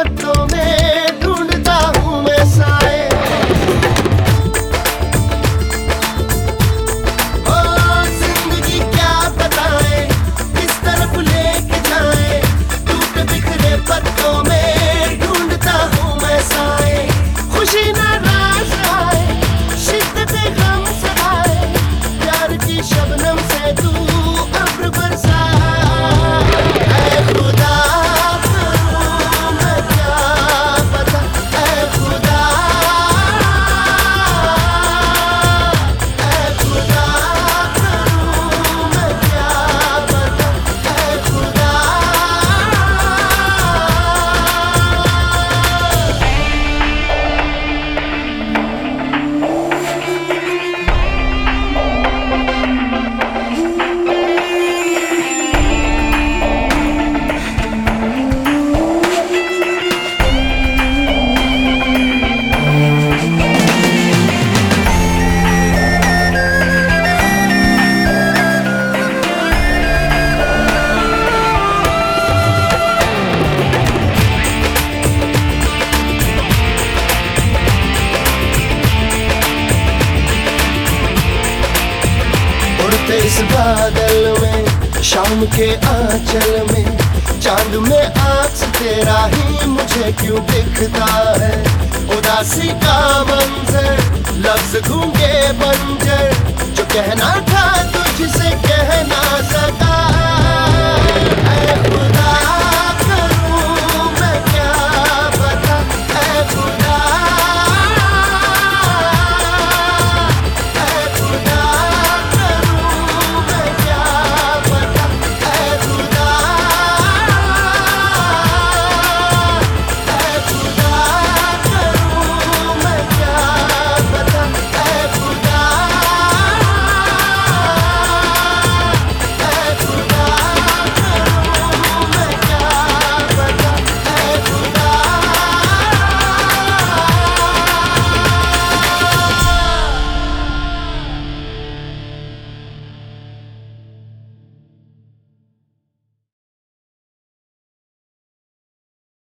cuando me बादल में, शाम के आंचल में। चाँद में आज तेरा ही मुझे क्यों दिखता है? उदासी का मंजर, लफ्ज घूम